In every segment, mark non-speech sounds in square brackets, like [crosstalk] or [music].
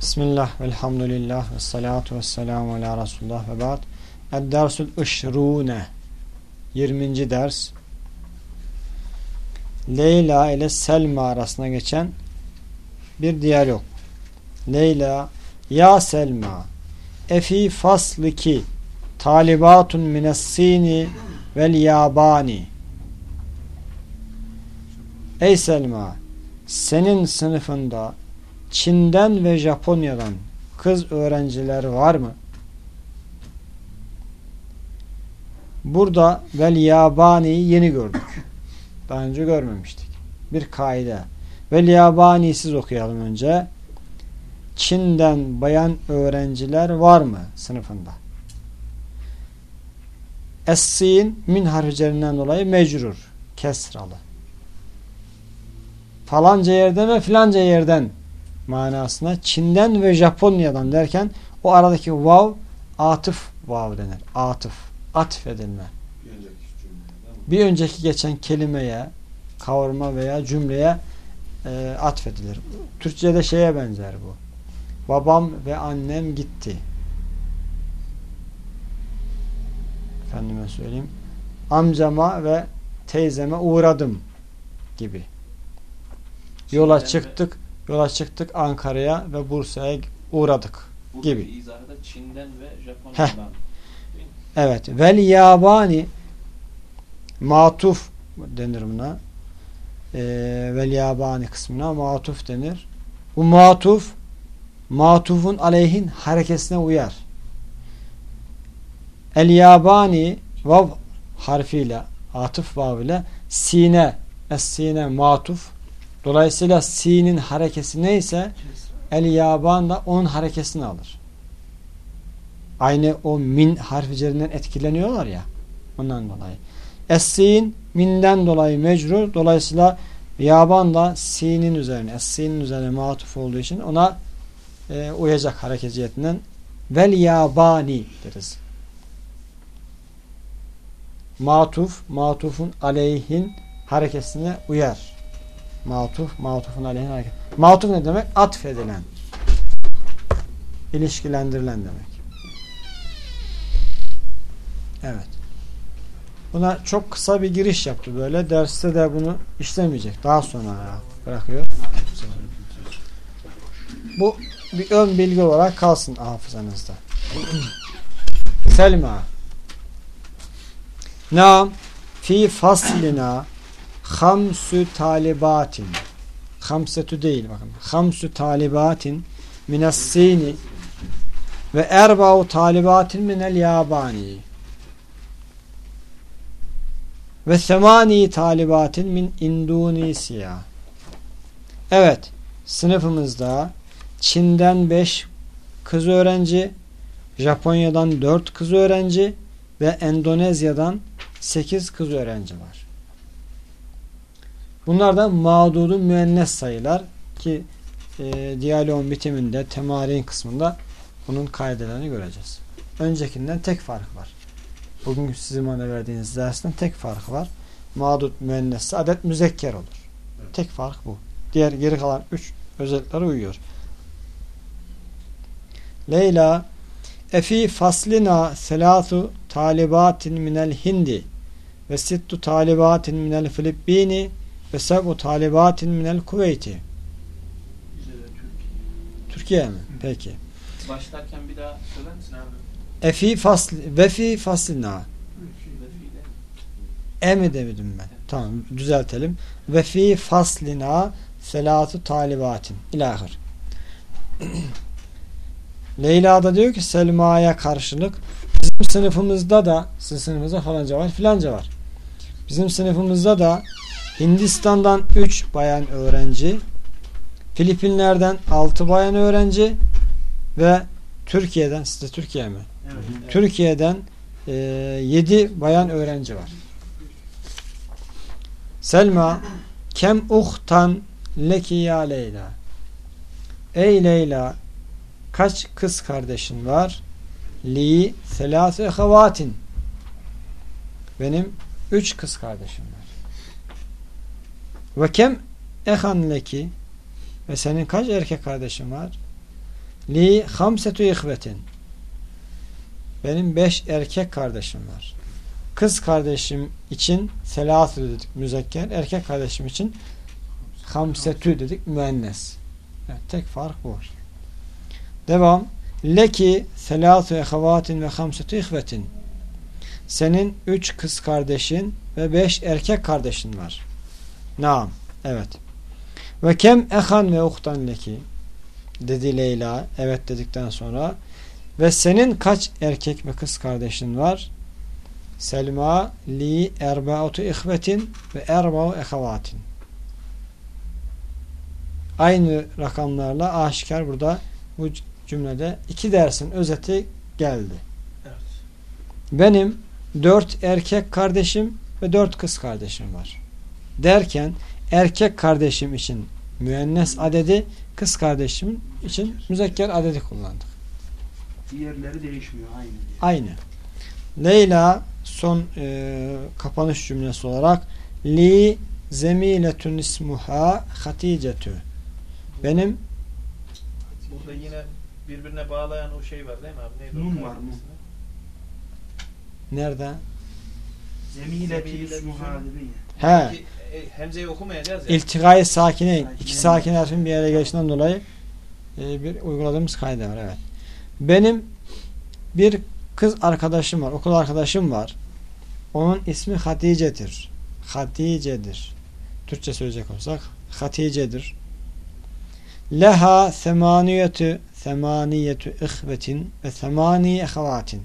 Bismillah, velhamdülillah, ve salatu ve selamu ala Resulullah ve ba'd. Ed-dersul ışrune 20. ders Leyla ile Selma arasında geçen bir diyalog. Leyla, ya Selma, efi fasliki talibatun minessini vel yabani. Ey Selma, senin sınıfında Çin'den ve Japonya'dan kız öğrenciler var mı? Burada vel yabani'yi yeni gördük. Daha önce görmemiştik. Bir kaide. Vel yabani'yi okuyalım önce. Çin'den bayan öğrenciler var mı sınıfında? Es-sin min harflerinden dolayı mecrur. Kesralı. Falanca yerden ve filanca yerden manasına Çin'den ve Japonya'dan derken o aradaki vav atıf vav denir. Atıf. Atfedilme. Bir önceki geçen kelimeye kavurma veya cümleye e, atfedilir. Türkçe'de şeye benzer bu. Babam ve annem gitti. Efendime söyleyeyim. Amcama ve teyzeme uğradım gibi. Yola çıktık. Yola çıktık Ankara'ya ve Bursa'ya uğradık Buradaki gibi. izahı da Çin'den ve Japonya'dan. Evet. Vel yabani matuf denir buna. Ee, vel yabani kısmına matuf denir. Bu matuf matufun aleyhin harekesine uyar. El yabani vav harfiyle atıf vav ile sine es sine matuf dolayısıyla sinin harekesi neyse el yaban da onun harekesini alır. Aynı o min harfi üzerinden etkileniyorlar ya ondan dolayı. Es-sin minden dolayı mecrur. Dolayısıyla yaban da sinin üzerine es-sinin üzerine matuf olduğu için ona e, uyacak hareketiyetinden vel yabani deriz. Matuf, matufun aleyhin harekesine uyar. Matuf, matufun aleyhin hareket. Matuf ne demek? Atfedilen. İlişkilendirilen demek. Evet. Buna çok kısa bir giriş yaptı böyle. Derste de bunu işlemeyecek. Daha sonra bırakıyor. Bu bir ön bilgi olarak kalsın hafızanızda. Selma Nam fi faslina hamsü talibatin hamsetü değil bakın hamsü talibatin minessini ve erba'u talibatin minel yabani ve semani talibatin min Indonesia. Evet, sınıfımızda Çin'den 5 kız öğrenci, Japonya'dan 4 kız öğrenci ve Endonezya'dan 8 kız öğrenci var. Bunlar da mağdudu müennes sayılar ki e, diyaloğun bitiminde, temarin kısmında bunun kaidelerini göreceğiz. Öncekinden tek fark var. Bugün sizin bana verdiğiniz dersten tek farkı var. Mağdut müennesi adet müzekker olur. Evet. Tek fark bu. Diğer geri kalan üç özelliklere uyuyor. Leyla Efi faslina selatu talibatin minel hindi ve sittu talibatin minel Filippini ve seb'u talibatin minel Kuveyti. Türkiye mi? Peki. Başlarken bir daha söyler misin abi? Efi fasl ve fi faslina. E mi demedim ben? Tamam düzeltelim. Ve fi faslina selatu talibatin. İlahir. [clears throat] Leyla da diyor ki Selma'ya karşılık bizim sınıfımızda da sizin sınıfınızda falanca var filanca var. Bizim sınıfımızda da Hindistan'dan 3 bayan öğrenci Filipinler'den 6 bayan öğrenci ve Türkiye'den sizde Türkiye mi? Evet, evet. Türkiye'den e, 7 bayan öğrenci var. Selma kem uhtan leki ya Leyla Ey Leyla kaç kız kardeşin var? Li selâse ehavatin benim üç kız kardeşim var. Ve kem ehan leki ve senin kaç erkek kardeşin var? Li hamsetu ihvetin. Benim beş erkek kardeşim var. Kız kardeşim için selasü dedik müzekker. Erkek kardeşim için hamsetü dedik müennes. Evet, tek fark bu. Devam. Leki selasü ehavatin ve hamsetü ihvetin. Senin üç kız kardeşin ve beş erkek kardeşin var. Naam. Evet. Ve kem ehan ve uhtan leki dedi Leyla. Evet dedikten sonra ve senin kaç erkek ve kız kardeşin var? Selma li erba'atu ihvetin ve erba'u ehavatin. Aynı rakamlarla aşikar burada bu cümlede iki dersin özeti geldi. Evet. Benim dört erkek kardeşim ve dört kız kardeşim var. Derken erkek kardeşim için müennes adedi, kız kardeşim için müzekker adedi kullandık. Diğerleri değişmiyor aynı. diye. Aynı. Leyla son e, kapanış cümlesi olarak li zemiletun ismuha haticetü benim Burada yine birbirine bağlayan o şey var değil mi abi? Neydi o Nun var, ismi? nerede? İsmuha ismuha. dedin ya. He. E, Hemzeyi okumayacağız ya. İltigai sakine iki sakin harfin bir yere geçtiğinden dolayı e, bir uyguladığımız kayda var. Evet. Benim bir kız arkadaşım var. Okul arkadaşım var. Onun ismi Hatice'dir. Hatice'dir. Türkçe söyleyecek olsak Hatice'dir. Leha semaniyetü semaniyetü ihvetin ve semani ehavatin.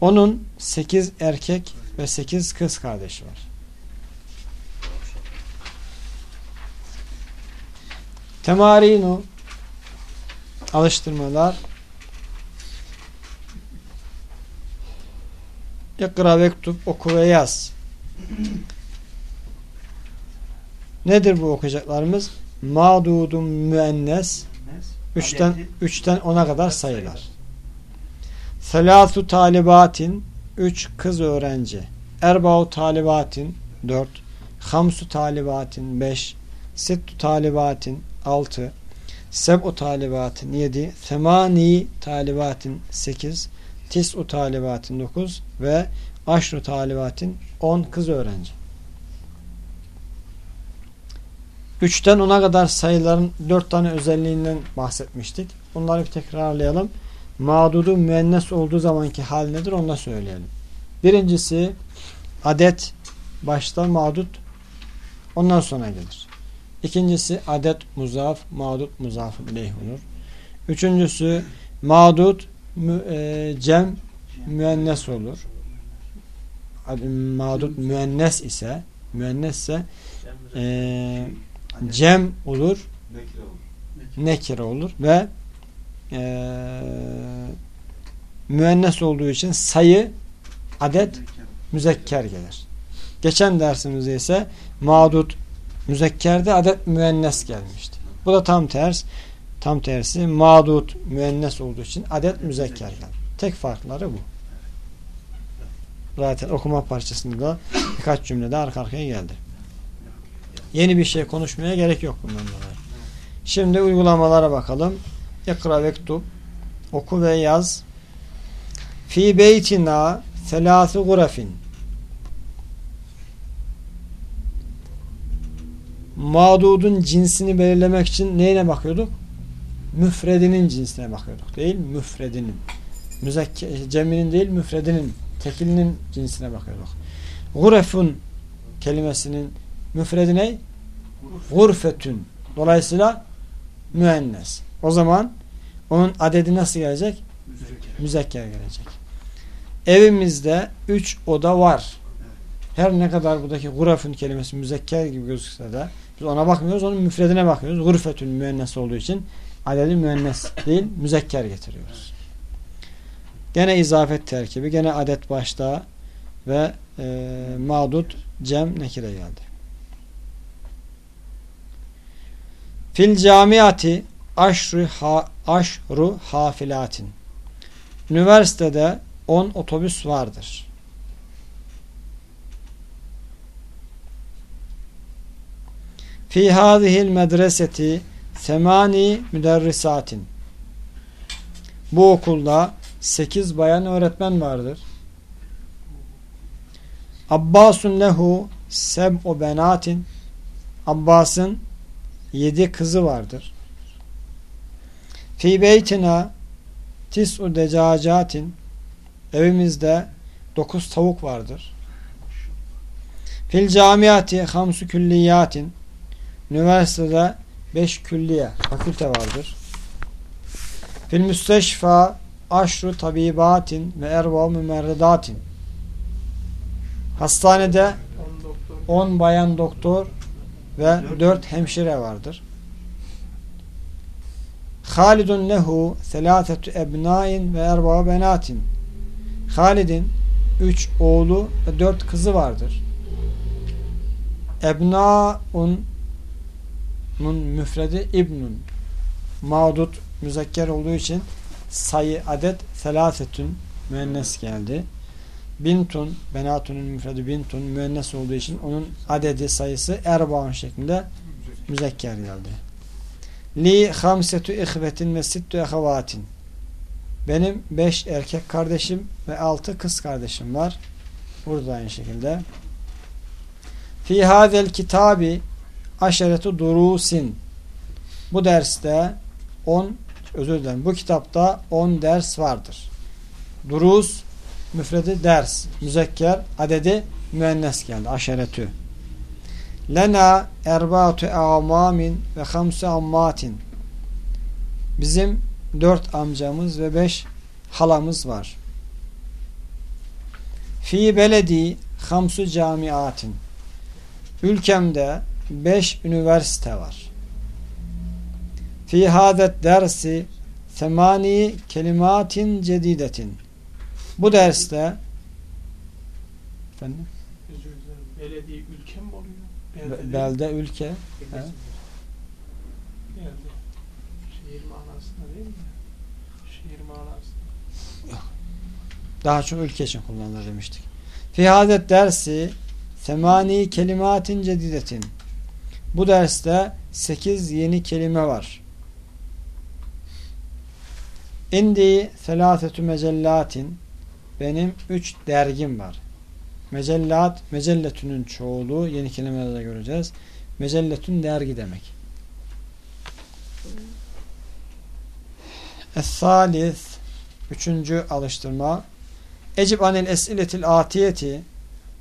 Onun sekiz erkek ve sekiz kız kardeşi var. Temarinu alıştırmalar İkra vektub oku ve yaz. Nedir bu okuyacaklarımız? Mağdudun müennes Nes. Üçten, Adeti. üçten ona kadar sayılar. Selatu talibatin üç kız öğrenci. Erbau talibatin dört. Hamsu talibatin beş. Sittu talibatin altı. Seb'u talibatin yedi. Semani talibatin sekiz. Tis'u talibatin dokuz. Ve aşru talibatin on kız öğrenci. Üçten ona kadar sayıların dört tane özelliğinden bahsetmiştik. Bunları bir tekrarlayalım. Mağdudu müennes olduğu zamanki hal nedir onu da söyleyelim. Birincisi adet başta mağdut ondan sonra gelir. İkincisi adet muzaf, mağdut muzaf ileyh olur. Üçüncüsü mağdut mü, e, cem müennes olur. Mağdut müennes ise müennesse e, cem olur nekire olur ve e, müennes olduğu için sayı adet müzekker gelir. Geçen dersimizde ise mağdut müzekkerde adet müennes gelmişti. Bu da tam ters. Tam tersi mağdut müennes olduğu için adet müzekker geldi. Tek farkları bu. Zaten okuma parçasında da birkaç cümlede arka arkaya geldi. Yeni bir şey konuşmaya gerek yok bundan dolayı. Şimdi uygulamalara bakalım. İkra vektub oku ve yaz. Fi beytina selâsü gurefin Mağdudun cinsini belirlemek için neyine bakıyorduk? Müfredinin cinsine bakıyorduk. Değil müfredinin. Müzekke, ceminin değil müfredinin. Tekilinin cinsine bakıyorduk. Gurefun kelimesinin müfredi ne? Gurfetün. Dolayısıyla müennes. O zaman onun adedi nasıl gelecek? Müzekker gelecek. Evimizde üç oda var. Her ne kadar buradaki gurafün kelimesi müzekker gibi gözükse de biz ona bakmıyoruz. Onun müfredine bakıyoruz. Gurfetün müennes olduğu için adedi müennes değil müzekker getiriyoruz. Gene izafet terkibi. Gene adet başta ve e, mağdut cem nekire geldi. Fil camiati aşru, ha, aşru hafilatin. Üniversitede 10 otobüs vardır. Fi hadihil medreseti semani müderrisatin. Bu okulda 8 bayan öğretmen vardır. Abbasun lehu seb'u benatin Abbas'ın 7 kızı vardır. Fi beytina tis'u decacatin Evimizde 9 tavuk vardır. Fil camiati hamsu külliyatin Üniversitede 5 külliye, fakülte vardır. Fil müsteşfa aşru tabibatin ve erva mümerredatin Hastanede 10 doktor. 10 bayan doktor ve 4 hemşire vardır. Halidun lehu selasetu ebnain ve erba benatin Halid'in 3 oğlu ve 4 kızı vardır. Ebnaun nun müfredi ibnun mağdut müzekker olduğu için sayı adet selasetün müennes geldi. Bintun benatunun müfredi bintun müennes olduğu için onun adedi sayısı erbaun şeklinde müzekker geldi. Li hamsetu ihvetin ve sittu ehavatin benim beş erkek kardeşim ve altı kız kardeşim var. Burada aynı şekilde. Fi hadel kitabi aşeretu durusin. Bu derste 10 özür dilerim. Bu kitapta 10 ders vardır. Durus müfredi ders. Müzekker adedi müennes geldi. Aşeretü. Lena erbaatu amamin ve hamsu ammatin. Bizim dört amcamız ve beş halamız var. Fi beledi hamsu camiatin. Ülkemde beş üniversite var. Fi hadet dersi semani kelimatin cedidetin. Bu derste efendim. Belediye ülke mi oluyor? be- Belde belde ülke Belde. Şehir manasında değil mi? Şehir manasında. daha çok ülke için kullanılır demiştik. Fi hadet dersi semani kelimatin cedidetin. Bu derste 8 yeni kelime var. İndi selasetü mecellatin benim 3 dergim var. Mecellat, mecelletünün çoğulu yeni kelimelerde göreceğiz. Mecelletün dergi demek. Es-salis Üçüncü alıştırma Ecib anil esiletil atiyeti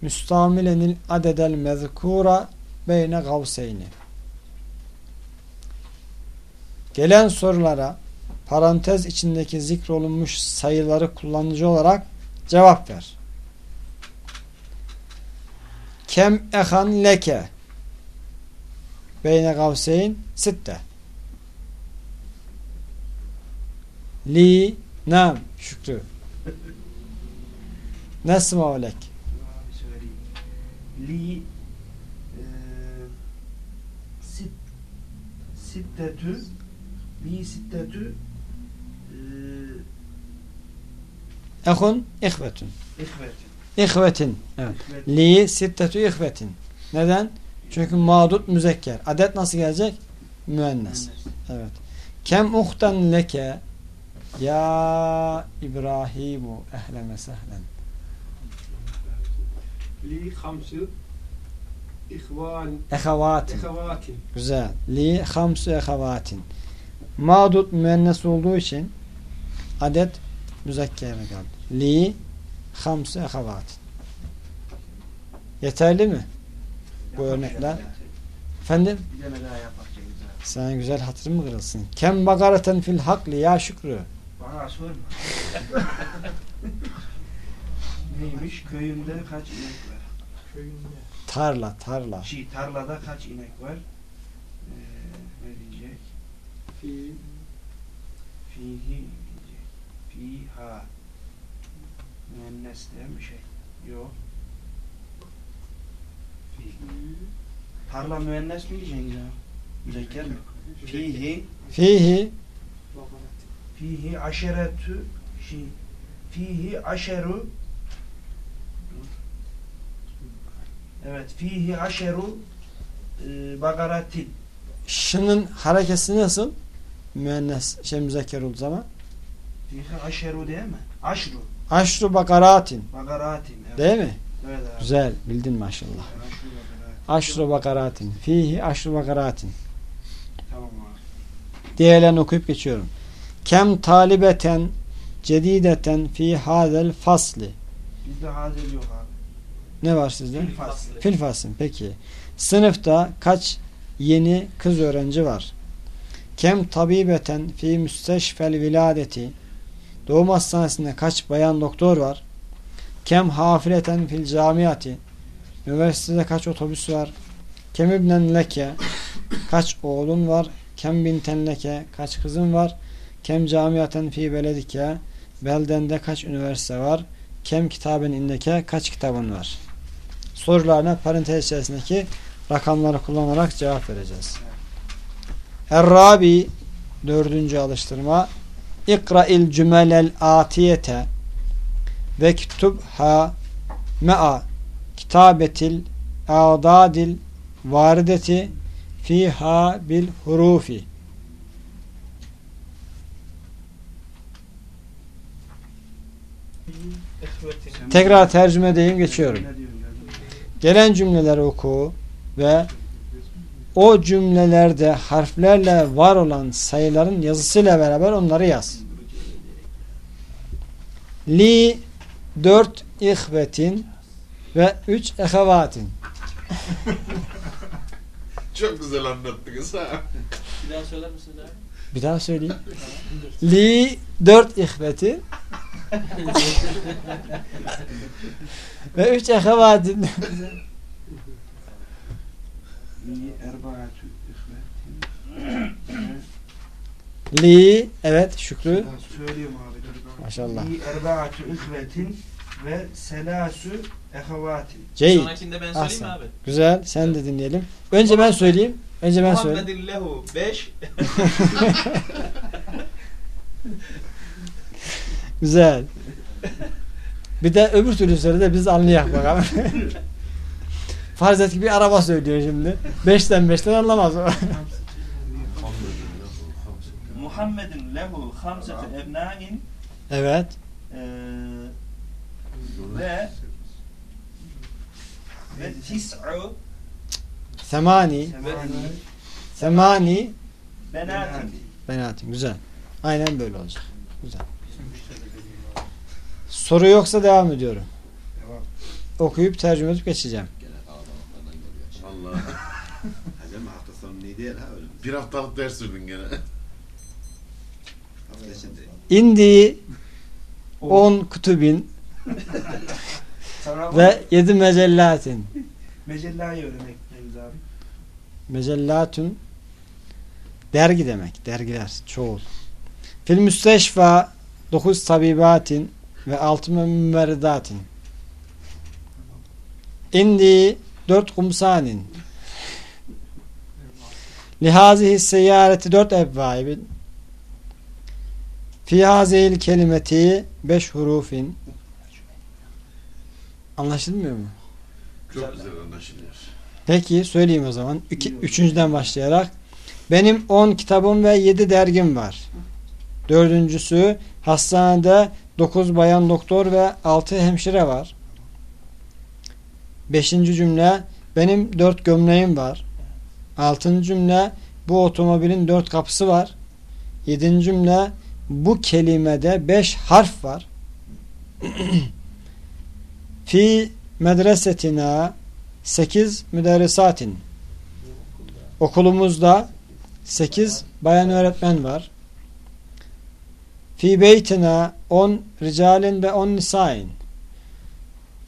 müstamilenil adedel mezkura beyne gavseyni. Gelen sorulara parantez içindeki zikrolunmuş sayıları kullanıcı olarak cevap ver. Kem ehan leke. Beyne gavseyn sitte. Li nam şükrü. Nesma lek. Abi söyleyeyim. Li e, sit siddetü bi siddetü e, ehun ihvetün. İhvetün. İhvetin. Evet. İhvetin. Li siddetü ihvetin. Neden? Çünkü mağdut müzekker. Adet nasıl gelecek? Müennes. Evet. Kem uhten leke ya İbrahimu ehleme sehlen. Li hamsü İhvan. Ehavatin. Ehavatin. Güzel. Li hamsu ehavatin. Mağdut müennes olduğu için adet müzekkere geldi. Li hamsu ehavatin. Yeterli mi? Bu örnekler. Efendim? Sen güzel hatırın mı kırılsın? Kem bagareten fil hakli ya şükrü. Bana sorma. [laughs] Neymiş? Köyünde kaç inek var? Köyünde. Tarla tarla. Şey, tarlada kaç inek var? Ee, ne diyecek? في Fihi diyecek. Fiha. Müennes diyen bir şey. Yok. Tarla müennes mi diyeceksin ya? Müzekker mi? Fihi. Fihi Fihi aşeretü şey. Fihi aşeru Evet. Fihi aşeru e, bagaratin. şının harekesi nasıl? Müennes şey müzekker olduğu zaman. Fihi aşeru değil mi? Aşru. Aşru bakaratin. Bakaratin. Evet. Değil mi? Evet abi. Güzel. Bildin maşallah. Bakaratin. Aşru bakaratin. Fihi aşru bakaratin. Tamam abi. Diğerlerini okuyup geçiyorum. Kem talibeten cedideten fi hadel fasli. Bizde hazel yok abi. Ne var sizde? Fil faslı. Fil faslı. Peki. Sınıfta kaç yeni kız öğrenci var? Kem tabibeten fi müsteşfel viladeti. Doğum hastanesinde kaç bayan doktor var? Kem hafileten fil camiati. Üniversitede kaç otobüs var? Kem ibnen leke. Kaç oğlun var? Kem binten leke. Kaç kızın var? Kem camiaten fi beledike. Beldende kaç üniversite var? Kem kitaben indeke. Kaç kitabın var? Sorularına parantez içerisindeki rakamları kullanarak cevap vereceğiz. Errabi dördüncü alıştırma İkra'il cümelel atiyete ve kitubha me'a kitabetil a'dadil varideti fiha bil hurufi tekrar tercüme edeyim geçiyorum. Gelen cümleleri oku ve o cümlelerde harflerle var olan sayıların yazısıyla beraber onları yaz. Li dört ihvetin ve üç ehevatin. [laughs] Çok güzel anlattınız ha. Bir daha söyler misiniz abi? Bir daha söyleyeyim. Li dört ihvetin ve üç ihvetin. Li evet Şükrü. Söyleyeyim abi. Maşallah. İyi erbaatü ihvetin ve selasü ehavatin. Ceyid. Sonrakinde ben söyleyeyim mi abi? Güzel. Sen de dinleyelim. Önce ben söyleyeyim. Önce ben söyleyeyim. Muhammedin lehu 5 [laughs] [laughs] Güzel. Bir de öbür türlü söyle de biz anlayak bakalım. [laughs] Farz et ki bir araba söylüyor şimdi. Beşten beşten anlamaz o. Muhammedin lehu hamsete ebnain evet. eee, ve ve tis'u Semani. Semani. Benatin. Benatim. Güzel. Aynen böyle olacak. Güzel. Soru yoksa devam ediyorum. Devam. Okuyup tercüme edip geçeceğim. Allah. [laughs] Hacım hafta sonu ne değil ha öyle. Bir haftalık ders sürdün gene. Hafta içinde. İndi 10 kutubin [laughs] ve 7 mecellatin. Mecellayı öğrenmek abi. Mecellatun dergi demek. Dergiler. Çoğul. Fil müsteşfa 9 tabibatin ve 6 mümmeridatin. İndi 4 kumsanin. Lihazihi seyyareti 4 evvaibin. Fi hazihil kelimeti 5 hurufin. Anlaşılmıyor mu? Çok güzel anlaşılıyor. Peki söyleyeyim o zaman. İki, üçüncüden başlayarak. Benim 10 kitabım ve 7 dergim var. Dördüncüsü hastanede 9 bayan doktor ve 6 hemşire var. Beşinci cümle benim 4 gömleğim var. Altıncı cümle bu otomobilin 4 kapısı var. Yedinci cümle bu kelimede 5 harf var. [clears throat] Fi medresetina 8 müderrisatin. Okulumuzda 8 bayan öğretmen var. Fi beytina 10 ricalin ve 10 nisain.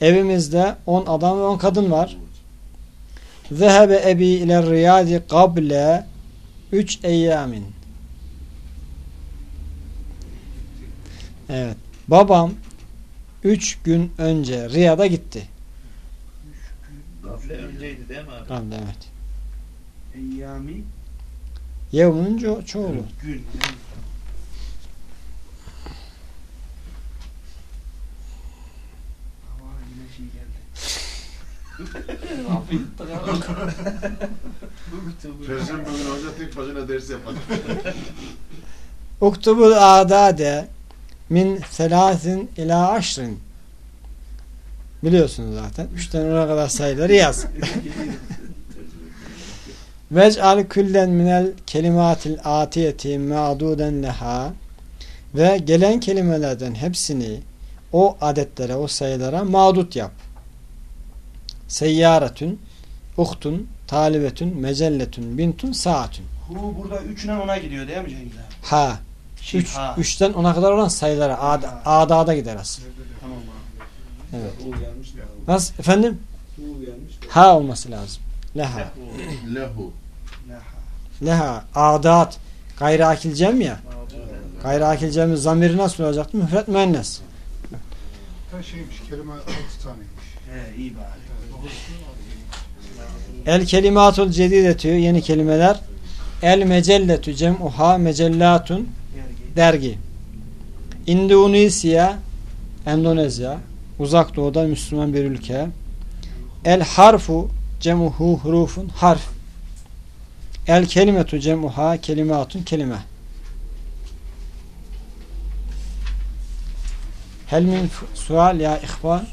Evimizde 10 adam ve 10 kadın var. Zehebe ebi ile riyadi kable 3 eyyamin. Evet. Babam 3 gün önce Riyad'a gitti. Kable önceydi değil mi abi? Kable evet. Eyyami Yevmun ço- çoğulu. gün. Hava yine şey geldi. Perşembe günü hoca tek başına ders [laughs] yapar. Uktubul adade min selasin ila aşrin. Biliyorsunuz zaten. Üçten ona kadar sayıları yaz. [laughs] Vec'al küllen minel kelimatil atiyeti ma'duden leha ve gelen kelimelerden hepsini o adetlere, o sayılara mağdut yap. Seyyaretün, uhtun, talibetün, mecelletün, bintun, saatün. Hu burada üçünden ona gidiyor değil mi Cengiz abi? Ha. Şey, Üç, ha. üçten ona kadar olan sayılara ad, adada gider aslında. Tamam abi. Evet. Nasıl? Efendim? Ha olması lazım. Leha. Lehu. Leha. Leha. Adat. Gayri akil cem ya. Gayri akil cemin zamiri nasıl olacaktı? Müfret müennes. Her şeymiş, kelime altı taneymiş. He iyi bari. El kelimatul cedidetü yeni kelimeler. El mecelletü cem'uha mecellatun dergi. Indonesia Endonezya uzak doğuda Müslüman bir ülke. El harfu cem'uhu hurufun harf. El kelimetu cem'uha kelimatun kelime. Hel min sual ya ihvan